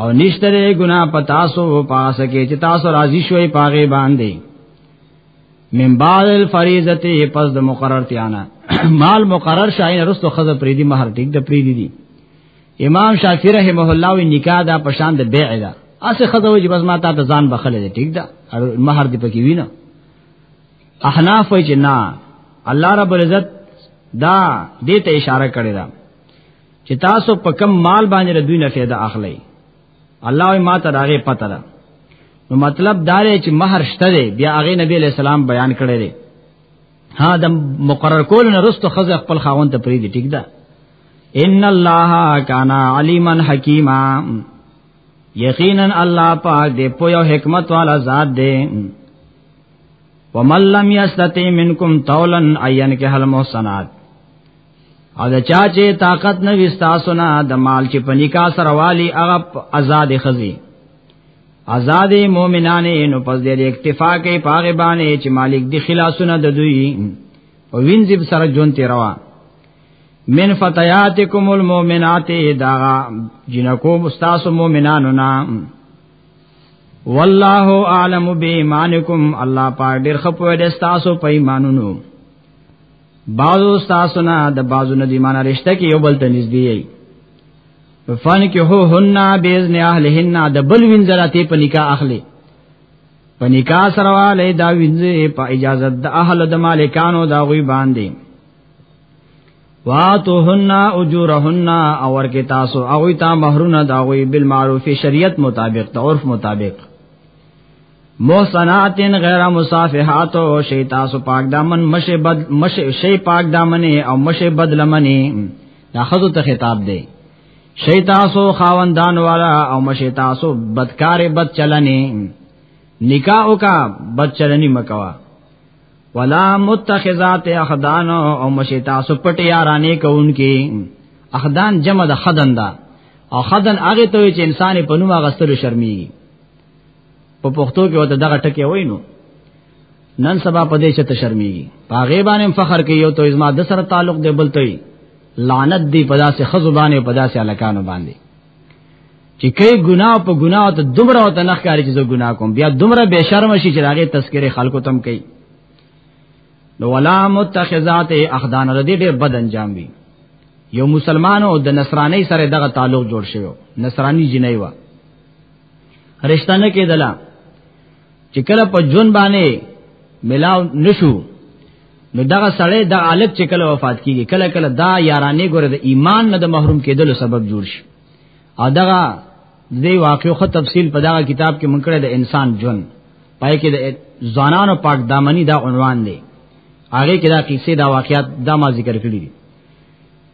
او نشتره ګنا پتاسو پاس کې چې تاسو راضي شوي پاغه باندې من بعد الفریضه پس د مقرر تیانا مال مقرر شاین رستو خزه پریدي مہر ټیک د پریدي دي امام شافعی رحمه الله وی نکاح دا پشان د بیع ده اسه خزه وجه بس ما تا ته ځان بخله دي ټیک ده مہر دی پکې وینا احناف وی چې نه الله رب العزت دا دې ته اشاره کړی دا چې تاسو په کم مال باندې ردوی نه فایده اخلي الله یې ما ته راغې پته ده نو مطلب دا دی چې مہر شته دی بیا هغه نبی علیہ السلام بیان کړی دی ها د مقرر کول نه رستو خزه خپل خاون ته پری دی ټیک ده ان الله کان علیما حکیما یقینا الله پاک دې په یو حکمت والا ذات دی ومن لم یستطع منکم طولا عین کهل محسنات او دا چا چې طاقت نه وستا سنا د مال چې په نکاح سره والی هغه آزاد خزي آزاد مؤمنانه نو پس دې اکتفا کوي پاغه باندې چې مالک دی خلاصونه د دوی او وینځب سره جون تیروا من فتياتكم المؤمنات دا جنکو مستاس مؤمنانو نا والله اعلم بإيمانكم الله پاک ډېر خپوي د تاسو په ایمانونو بعضو تاسو نه د بعضو نه دی معنی رشتہ کې یو بل ته نږدې یي فن کې هو هن باذن اهلهن د بل وینځراته په نکاح اخلي په نکاح سره والے دا وینځه په اجازه د اهل د مالکانو دا غوي باندې واتوهن اجورهن اور کې تاسو هغه ته مہرونه دا غوي بالمعروف شریعت مطابق ته عرف مطابق محسناتن غیر مصافحات او شی تاسو پاک دامن مشه بد مشه شی پاک دامن او مشه بدلمنی دا خذو ته خطاب دی شی تاسو خاوندان والا او مشه تاسو بدکار بد چلنی نکاح کا بد چلنی مکوا ولا متخذات اخدان او مشه تاسو پټ یارانه کوونکی اخدان جمع د خدن دا او خدن هغه ته چې انسان په نوم غستلو شرمېږي په پښتو کې وته دغه ټکی وای نو نن سبا په دې چې ته شرمېږي په غیبانه فخر کوي یو ته ازما د سره تعلق دی بل ته لعنت دی په داسې خزبانه په داسې الکانو باندې چې کای ګناه په ګناه ته دومره او ته نخکاری چې زه ګناه کوم بیا دومره به شرم شي چې راغې تذکره خلکو تم کوي نو ولا متخذات اخدان ردی ډېر بد انجام وي یو مسلمان او د نصرانی سره دغه تعلق جوړ شوی نصرانی جنای و رښتانه کې دلا چې کله په جون باندې ملاو نشو نو دغه سړی د عالق چې کله وفات کیږي کله کله دا یارانې ګره د ایمان نه د محروم کېدلو سبب جوړ شي او دغه دې واقع خو تفصیل په دغه کتاب کې منکړه د انسان جون پای کې د ځوانانو پاک دامنی دا عنوان دی هغه کې دا قصې دا واقعیات دا ما ذکر کړی دي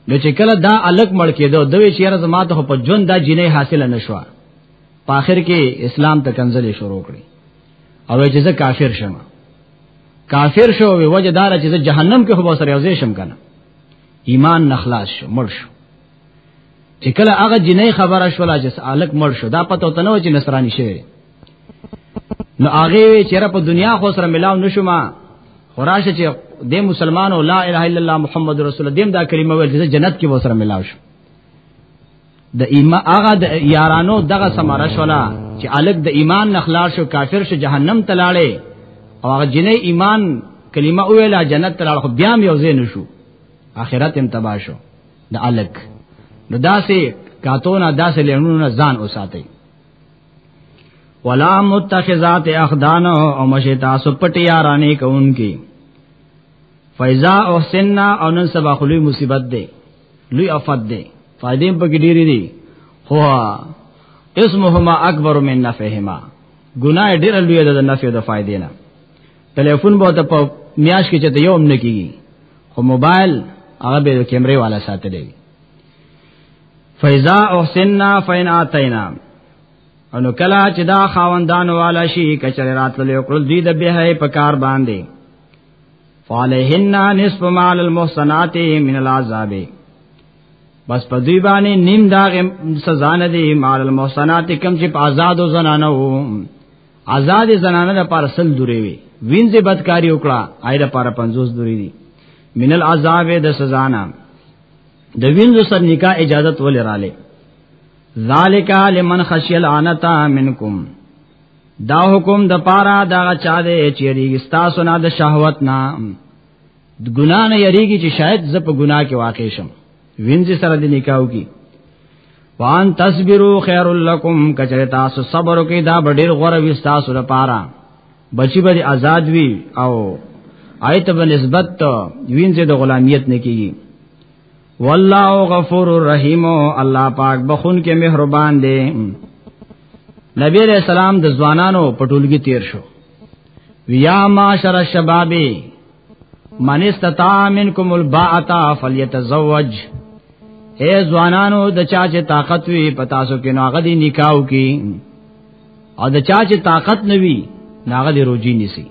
نو چې کله دا الګ مړ کېدو دوی چې یاره زما ته په ژوند دا جینې حاصله نشوه په اخر کې اسلام ته کنځلې شروع کړې او چې زه کافر شم کافر شو وی وجه دار چې زه جهنم کې خو سره یوځې شم کنه ایمان نخلاص شو مړ شو چې کله هغه جنې خبره شولا چې الک مړ شو دا پته وته نو چې نصرانی شوی نو هغه وی چیرې په دنیا خو سره ملاو نشوم خراشه چې د مسلمانو لا اله الا الله محمد رسول دیم دا کلمه ویل چې جنت کې وسره ملاو شو د ایمان هغه د یارانو دغه سماره شولا چې الګ د ایمان نخلا شو کافر شو جهنم تلاړې او هغه جنې ایمان کلمه ویلا جنت تلاړ خو بیا یو ځای نشو اخرت هم تبا شو د الګ نو داسې کاتونه داسې لهونه ځان اوساتئ ولا متخذات اخدان او مشه تاسو پټیارانه کوونکی فیضا احسننا او نن سبا خلوی مصیبت دی لوی افت دی فائدې په کې ډېری دي خو اسمهما اکبر من نفعهما ګناه ډېر لوی ده د نفع د فائدې نه ټلیفون به ته په میاش کې چته یو هم نه کیږي خو موبایل هغه به کیمرې والا ساتلی فیزا احسننا فین آتینا انو کلا چې دا خاوندانو والا شي کچره راتللې او کړل دوی د به په کار باندې فعلهن نصف مال المحسنات من العذاب بس په دوی باندې نیم دا سزا نه دی مال المحسنات کم چې په آزاد او زنانه وو آزاد زنانه د پر سل دوری وی وینځه بدکاری وکړه آیره پر 50 دوری دی من العذاب د سزا نه د وینځو سره نکاح اجازت ولې رااله ذالک لمن خشی العنتا منکم دا حکم د پارا دا چا دې چیرې استاسو نه د شهوت نه ګنا نه یریږي چې شاید زپ ګنا کې واقع شم وینځ سره د نکاح کی وان تصبروا خير لكم کچره تاسو صبر وکي دا ډېر غوړه وي تاسو لپاره بچي به آزاد وي او آیت به نسبت وینځ د غلامیت نه کیږي والله غفور الرحیم الله پاک بخون کې مهربان دی نبی علیہ السلام د ځوانانو پټولګي تیر شو ویا معاشر الشباب من استطاع منکم الباءتا فلیتزوج اے ځوانانو د چا چې طاقت وي پتا سو کې نو غدي نکاو کې او د چا چې طاقت نوي ناغه دی روجی نیسی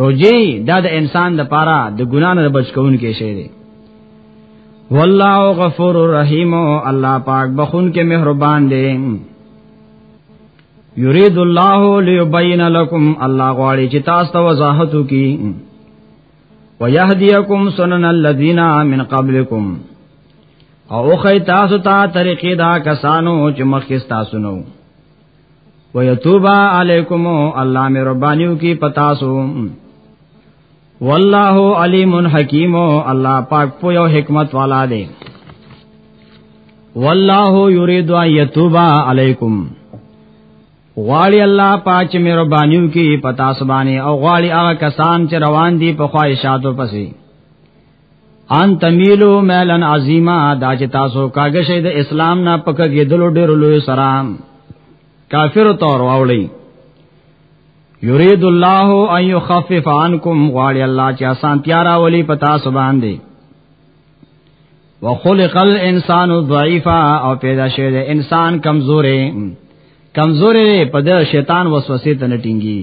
روجی دا د انسان د پاره د ګنا نه بچ کون کې شی دی والله غفور رحیم الله پاک بخون کې مهربان دی یرید الله لیبین لکم الله غواړي چې تاسو ته وضاحت وکړي ويهديكم سنن الذين من قبلكم او خی تاسو ته طریقې دا کسانو چې مخکې تاسو نو ويتوبا علیکم الله مې ربانیو کې پتاسو والله علیم حکیم الله پاک په یو حکمت والا دی والله یرید ان یتوبا علیکم غواړي الله پاک مې ربانیو کې پتاسو باندې او غواړي هغه کسان چې روان دي په خواهشاتو پسې ان تمیلو ملن عظیما دا چې تاسو کاږه شي د اسلام نه پکګې دلو ډېر لوی سره کافر تور واولي یرید الله ان یخفف عنکم غواړي الله چې آسان تیارا ولي پتا سبحان دی وخلق الانسان ضعیفا او پیدا شوی د انسان کمزورې کمزورې په د شیطان وسوسې ته نه ټینګي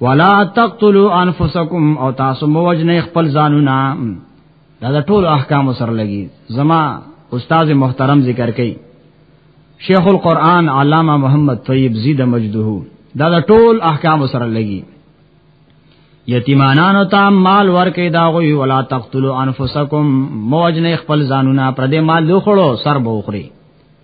ولا تقتلوا انفسکم او تاسو مو وجنه خپل ځانونه دا د ټول احکام سره لګي زما استاد محترم ذکر کوي شیخ القرآن علامہ محمد طیب زید مجدوه دا د ټول احکام سره لګي یتیمانانو ته مال ورکې دا غوي ولا تقتلوا انفسکم موجنه خپل ځانونه پر دې مال دوخړو سر بوخري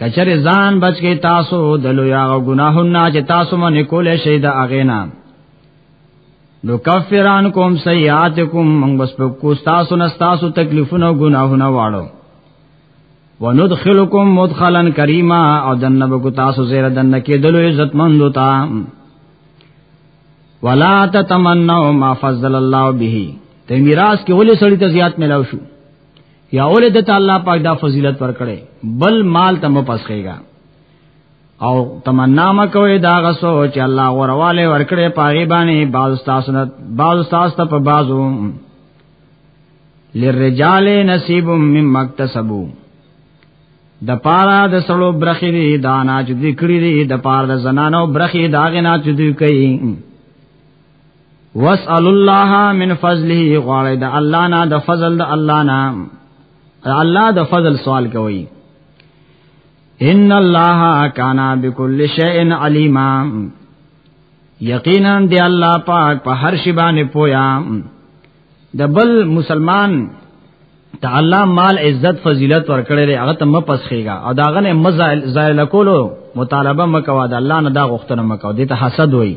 کچر ځان بچ کې تاسو د لوی هغه ګناهونو چې تاسو باندې کولې شي د هغه نه نو کفران کوم سیئاتکم موږ بس په کو تاسو نه تاسو تکلیفونه او ګناهونه واړو وندخلکم مدخلا کریما او دنه کو تاسو زیره دنه کې دلو عزت مند وتا ولا تتمنوا ما فضل الله به ته میراث کې ولې سړی ته زیات ملاو شو یا اول د تعالی پاک دا فضیلت ورکړي بل مال ته مپسخېګا او تمنا ما کوي دا غسو چې الله ورواله ورکړي پاغي باندې باز تاسو نه باز تاسو ته په بازو للرجال نصیب مما اکتسبوا د پارا د سړو برخې دي دا نه چې دې کړې دي د پارا د زنانو برخې دا غنا چې دوی کوي واسال الله من فضله غواړی د الله نه د فضل د الله نه الله د فضل سوال کوي ان الله کان بكل شیء علیما یقینا دی الله پاک په هر شی باندې پویا د بل مسلمان ته الله مال عزت فضیلت ورکړي لري هغه ته مپسخيږي او داغه نه مزایل زایل کولو مطالبه مکوا د الله نه دا غوښتنه مکوا دي ته حسد وایي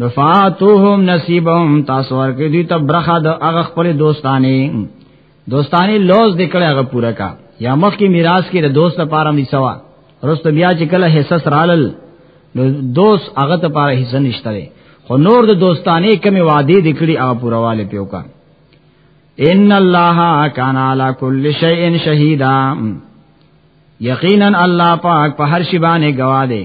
نفاتوهم نصیبهم تاسو ورکې دي ته برخه د هغه خپل دوستانی دوستانی لوز دکړه هغه پورا کا یا مخ کی میراث کې د دوست لپاره می سوا رست بیا چې کله حصص رالل نو دوست هغه ته لپاره حصہ نشته خو نور د دوستانه کمی وعده دکړي او پرواله پیو کا ان الله کان علی کل شیء شهیدا یقینا الله پاک په هر شی باندې گواه دی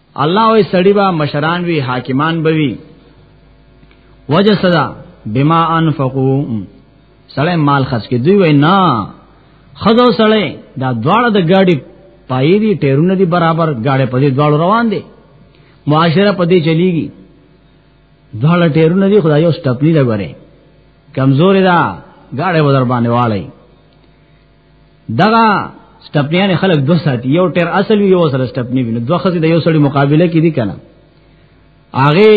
الله وې سړی با مشران وی حاکمان بوي وجه صدا بما انفقو سړی مال خرج کې دوی وای نه خزو سړی دا دواړه د ګاډي پای دی ټیرونه دی برابر گاډه په دې دوړ روان دي معاشره په دې چلیږي دوړ ټیرونه دی خدای یو سټپلی لګوري کمزوري دا گاډه ودر باندې واړی دغه سټپنیان خلک دوه ساتي یو ټر اصل وی یو سره سټپنی وی دوه خزي د یو سړي مقابله کې دي کنه هغه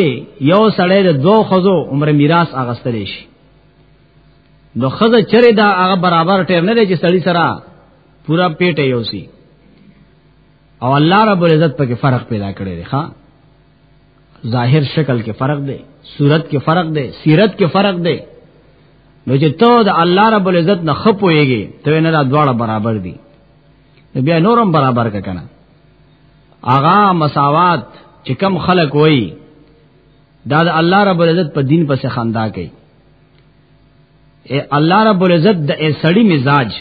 یو سړی د دوه خزو عمر میراث اغستلی شي نو خزه چره دا هغه برابر ټر نه دی چې سړی سره پورا پیټه یو سی او الله رب العزت پکې فرق پیدا کړی دی ښا ظاهر شکل کې فرق دی صورت کې فرق دی سیرت کې فرق دی نو چې ته د الله رب العزت نه خپويږي ته نه دا دواړه برابر دي بیا نورم برابر کا کنه اغا مساوات چې کم خلق وای دا د الله رب العزت په دین پسې خندا کوي اے الله رب العزت د سړی مزاج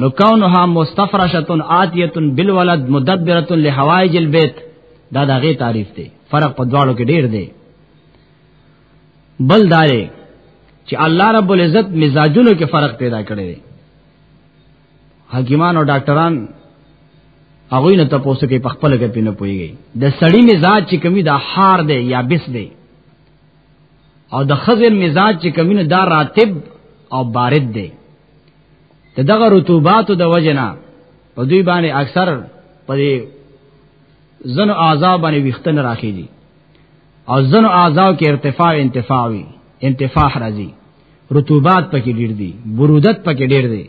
نو کونها مستفرشتن آتیتن بالولد مدبرتن لحوائج البیت دا دا غي تعریف دی فرق په دواړو کې ډیر دی بل داري چې الله رب العزت مزاجونو کې فرق پیدا کړی دی حکیمان او ډاکټران هغه نه تاسو کې په خپل کې پینې پويږي د سړی مزاج چې کمی دا حار دی یا بس دی او د خزل مزاج چې کمی نه دا راتب او بارد دی د دغه رطوباتو د وجنه په دوی باندې اکثر په دې زنو اعضاء باندې ویختن راخی دي او زنو اعضاء کې ارتفاع انتفاعي انتفاع راځي رطوبات پکې ډیر دي برودت پکې ډیر دي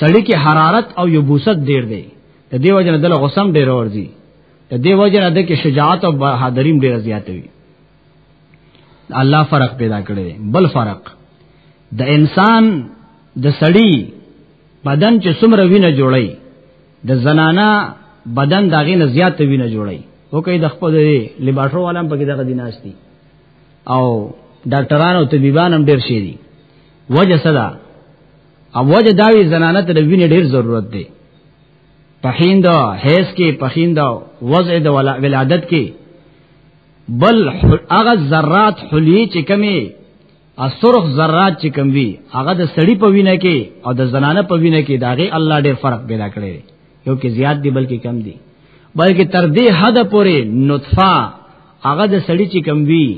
سړی کې حرارت او یبوست ډیر دي د دې وجنه دله غسم ډیر ورځي د دې وجنه د کې شجاعت او بهادریم ډیر زیاتوي الله فرق پیدا کړی بل فرق د انسان د سړی بدن چې څومره وینه جوړي د زنانا بدن داغه نه زیات وینه جوړي او کوي د خپل لیبارټرو والام پکې دغه دیناستی او ډاکټران او طبيبان هم ډیر شي دي وجه صدا او وجه داوی زنانه ته د وینې ډیر ضرورت دی پخیند هیڅ کې پخیند وضع د ولادت کې بل هغه ذرات حلی چې کمی ا سرخ ذرات چې کم وی هغه د سړی په وینه کې او د زنانه په وینه کې داغه الله ډېر فرق پیدا کړی یو کې زیات دی بلکې کم دی بلکې تر دې حد پورې نطفه هغه د سړی چې کم وی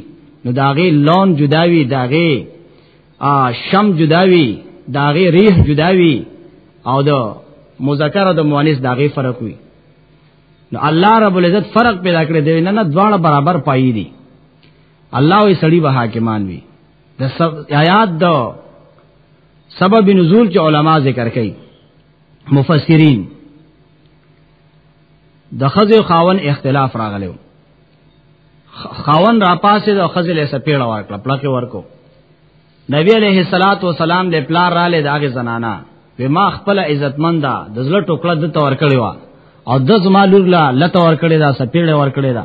نو داغه لون جداوی داغه شم جداوی داغه ریح جداوی او د مذکر او د مؤنث داغه فرق وی نو الله رب العزت فرق پیدا کړی دی نه نه دواړه برابر پایې دي الله وی سړی به حاکمان وی د سب آیات د سبب نزول چې علما ذکر کوي مفسرین د خزه خاون اختلاف راغلو خاون را پاسه د خزه له سپېړه ورکړه پلکه ورکو نبی علیہ الصلات والسلام د پلار را لې داغه زنانا به ما خپل عزتمند د زړه ټوکړه د تور کړی و او د زما لور لا لته ور کړی دا سپېړه ور کړی دا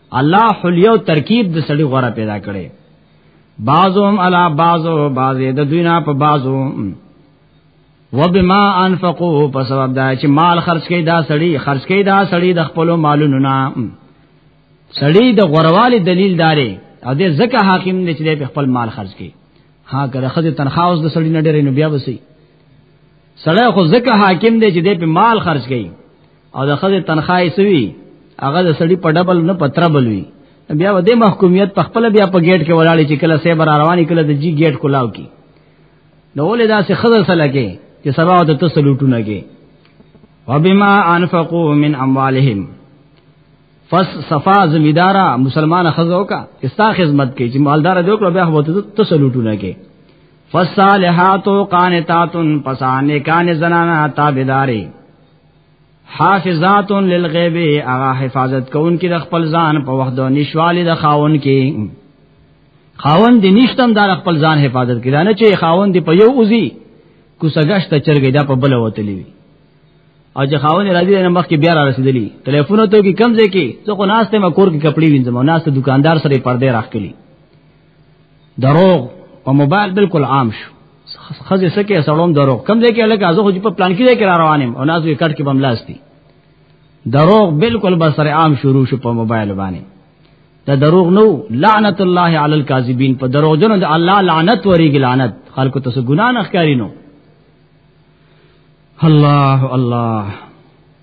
الله حلیو ترکیب د سړي غوړه پیدا کړي بعضهم علا بعضو بعضې د دوی نه په بعضو وبما انفقوا په سبب دا چې مال خرج کړي دا سړي خرج کړي دا سړي د خپل مالونو نه سړي د غوروالي دلیل داري او د زکه حاکم نه چې په خپل مال خرج کړي ها کړه خځه تنخواه اوس د سړي نه ډېرې نو بیا وسی سړی خو زکه حاکم دی چې د په مال خرج کړي او د خځه تنخواه سوي هغه د سړي په ډبل نه پتر بلوي بیا و دې محکومیت په خپل بیا په گیټ کې ولاړی چې کله سیبر رواني کله د جی گیټ کولاو کی نو ولې دا سه خزر سره لګي چې سبا ته تاسو لوټونه کې وبما انفقوا من اموالهم فس صفا زمیدارا مسلمان خزو کا استا خدمت کې چې مالدار دی وکړو بیا وته تاسو لوټونه کې فصالحات قانتات پسانه کان زنانا تابعداري حافظات للغیب هغه حفاظت کون کې د خپل ځان په وخت د نشوالي د خاون کې خاون دې نشتم د خپل ځان حفاظت کړي نه چې خاون دې په یو اوزي کوسګشت چرګې دا په بل وتلی او چې خاون راځي نه مخ کې بیا را رسیدلی ټلیفون ته کې کم ځای کې څو ناشته ما کور کې کپڑے وینځم ناشته دکاندار سره پردې راخ کړي دروغ په موبایل بالکل عام شو خزه سکه سړوم درو کم دې کې الګ ازو خو په پلان کې دې کرا روانم او نازو کټ کې بملاستی دروغ بالکل بسر عام شروع شو په موبایل باندې دا دروغ نو لعنت الله علی الکاذبین په دروغ جن د الله لعنت وریګ لعنت خلکو ته ګنا نه ښکارینو الله الله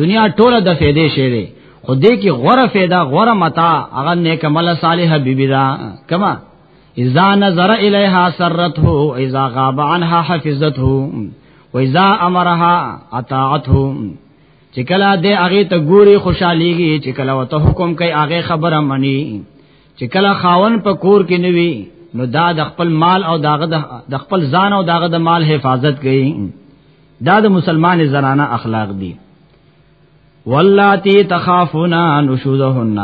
دنیا ټوله د فیدې شی دی خو دې کې غوره فیدا غوره متا هغه نیک عمل صالح بیبی دا کما اذا نظر الیها سرته اذا غاب عنها حفظته و اذا امرها اطاعته چې کله دې هغه ته ګوري خوشاليږي چې کله وته حکم کوي هغه خبره مني چې کله خاون په کور کې نوي نو دا د خپل مال او داغه د خپل ځان او داغه د مال حفاظت کوي دا د مسلمان زنانه اخلاق دي واللاتی تخافونا نشوزهن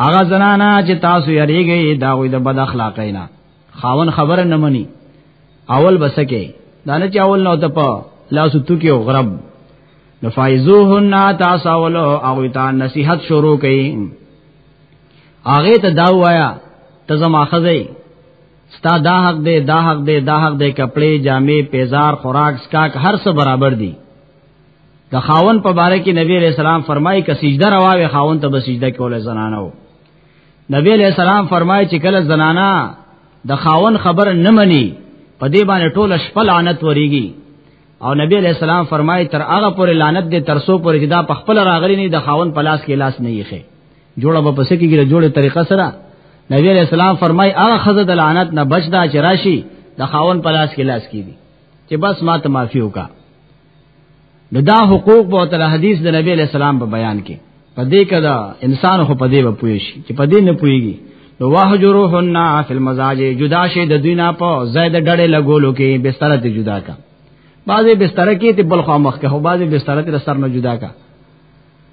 هغه زنانا چې تاسو یریږئ دا وي د بد اخلاقی نه خاون خبره نه مني اول بسکه دا نه چې اول نو ته په لاسو توکي او غرب نفایزوهن تاسو اول او ته نصیحت شروع کړئ هغه ته دا وایا ته زما خزه ستا دا حق دے دا حق دے دا حق دے کپڑے جامې پیزار خوراک سکاک هر څه برابر دي د خاون په باره کې نبی علیہ السلام فرمایي ک سجده رواوي خاون ته به سجده کوله زنانه وو نبی علیہ السلام فرمایي چې کله زنانه د خاون خبر نه مني په دې باندې ټول شپه لعنت وريږي او نبی علیہ السلام فرمایي تر هغه پر لعنت دې ترسو پر جدا په خپل راغلي نه د خاون پلاس کې لاس نه یې جوړه په پسې کې د جوړه طریقه سره نبی علیہ السلام فرمای هغه خزه د لعنت نه بچ دا چې راشي د خاون په لاس کې لاس کیږي چې بس ما ته معافي وکا نو دا حقوق به تل حدیث د نبی علیہ السلام په بیان کې په دې کده انسان خو په دې به پوي شي چې په دې نه پويږي نو واهجروهن فی المزاج جدا شي د دوینا په زید ډړې لګولو کې بستر ته جدا کا بعضې بستر کې ته بل خامخ که هو بعضې بستر ته سر نه جدا کا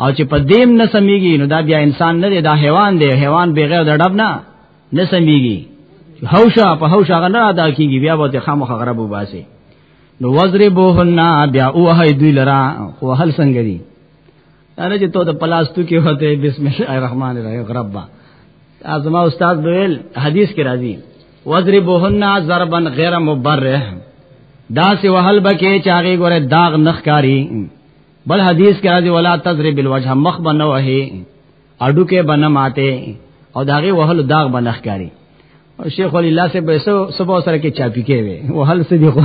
او چې په دیم نه سميږي نو دا بیا انسان نه دی دا حیوان دی حیوان بغیر د ډب نه نه سميږي هوشا په هوشا غنا ادا کیږي بیا به خامخ غرب وباسي نو وزربوهن بیا اوه دوی لرا خو هل څنګه دي اره چې ته د پلاستو کې هته بسم الله الرحمن الرحیم غربا ازما استاد دویل حدیث کې راځي وزربوهن ضربا غیر مبرح دا سی وهل بکې چاغي ګوره داغ نخکاری بل حدیث کې راځي ولا تضرب الوجه مخ بنو هي اډو کې بنه ماته او داغه وهل داغ بنخ کاری او شیخ ولی الله سے بیسو صبح سره کې چاپی کې وي وهل سې دی خو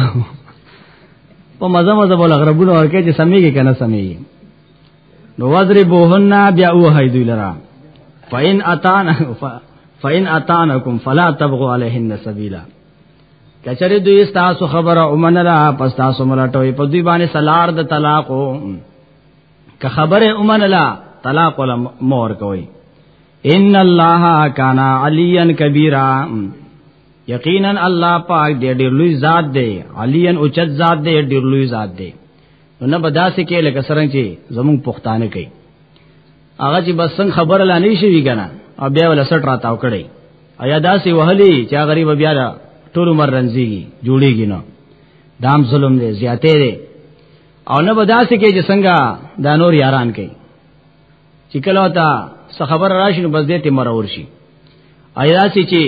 په مزه مزه بوله غربونه ورکه چې سمېږي کنه سمېږي نو وضربوهن بیا او هیدو لرا فین اتان فین اتانکم فلا تبغوا علیهن سبیلا کچره دوی تاسو خبره اومنلا پس تاسو ملټوي په دوی باندې سلار د طلاق که خبره اومنلا طلاق ولا مور کوي ان الله کان علیا کبیرا یقینا الله پاک دې ډېر لوی ذات دی علیا اوچت ذات دی ډېر لوی ذات دی نو نه بداسه کې لکه سرنګ چې زموږ پښتانه کوي هغه چې بس څنګه خبر لا نه شي کنه او بیا ولا سټ راتاو کړي ایا داسې وهلي چې غریب بیا ټول عمر رنځيږي جوړيږي نو دام ظلم دی زیاتې دی او نه بداسې کې چې څنګه دا نور یاران کوي چې کله تا خبر راشي نو بس دې ته مرور شي ایاسی چې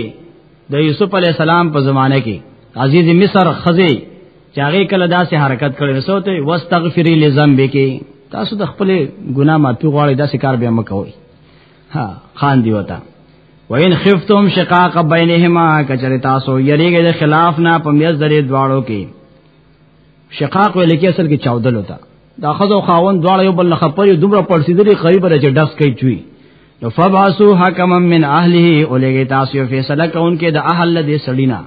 د یوسف علی السلام په زمانه کې عزیز مصر خزی چاغه کله داسې حرکت کړي نو سوته واستغفری لذنبک تاسو د خپل ګناه معافي غواړئ داسې کار به مکوئ ها خان دی وتا وین خفتم شقاق بینهما کچری تاسو یریګه د خلاف نه پمیز درې دواړو کې شقاق ویل کې اصل کې چاودل وتا دا خزو خاون دواړه یو بل خپل دومره پړسیدلی قریب راځي ډس کوي چوي نو فبعثو حکما من اهله اولګي تاسو یو فیصله کوونکې د اهل دې سړینا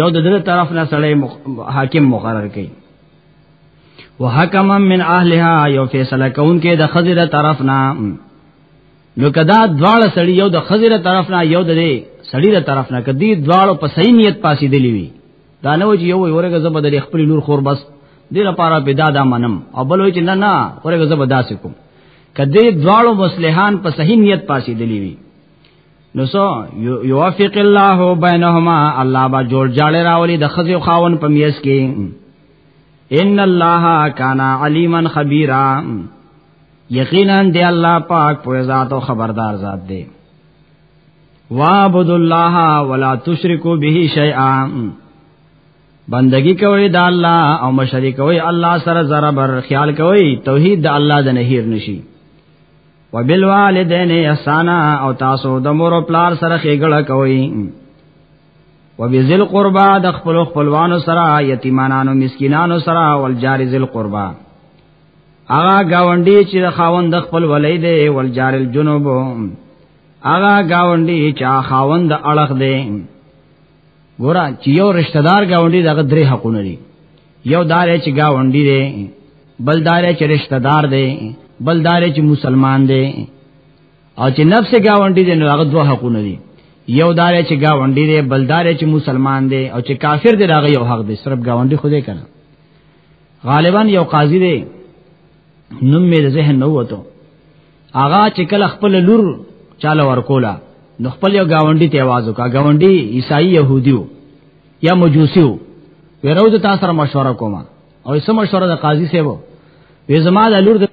یو د دې طرف نه سړی حاکم مقرر کړي وحکما من اهلها یو فیصله کوونکې د خزره طرف نه نو کدا دواړه سړی یو د خزره طرف نه یو د دې سړی د طرف نه کدی دواړو په صحیح نیت پاسې دی وی دا نه و چې یو ورګه زبر د خپل لور خور بس دې لپاره به دا دا منم او بل وی چې نه نه ورګه زبر داسې کوم کدی دواړو مصلحان په صحیح نیت پاسې دلی وی نو سو یوافق الله بینهما الله با جوړ جاړه راولي د خزي خاون په میس کې ان الله کان علیما خبیرا یقینا دی الله پاک په ذات او خبردار ذات دی وعبد الله ولا تشرکو به شیئا بندگی کوي د الله او مشرک کوي الله سره ذره بر خیال کوي توحید د الله د نهیر نشي وبالوالدین احسانا او تاسو د مور او پلار سره خېګړه کوي وبذل قربا د خپل خپلوانو سره یتیمانانو مسکینانو سره والجار ذل قربا هغه گاونډي چې د خاوند خپل ولید ولجار الجنوب هغه گاونډي چا خاوند اړخ دی ګور چې یو رشتہ دار گاونډي دغه درې حقونه دي یو دار چې گاونډي دی بل دار چې رشتہ دار دی بل دار چې مسلمان دی او چې نفس گاونډي دی نو هغه دوه حقونه دي یو دار چې گاونډي دی بل دار چې مسلمان دی او چې کافر دی هغه یو حق دی صرف گاونډي خوده کنه غالبا یو قاضي دی نوم مې ذهن نه وته هغه چې کله خپل لور چاله ورکولا نو خپل یو گاونډي ته आवाज وکا گاونډي عیسائی يهوديو یا مجوسیو ورو د تاسو سره مشوره کوم او سم مشوره د قاضي سیبو وې زما د لور د